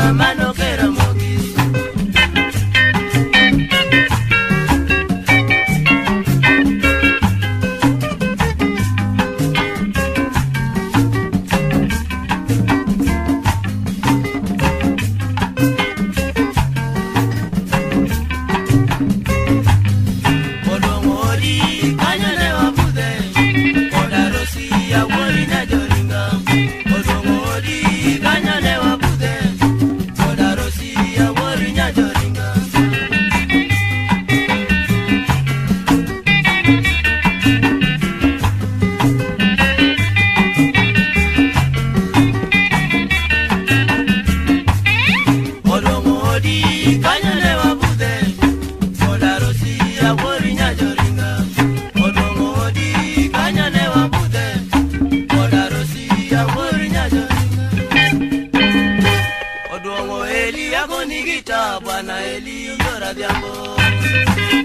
mamá eli yora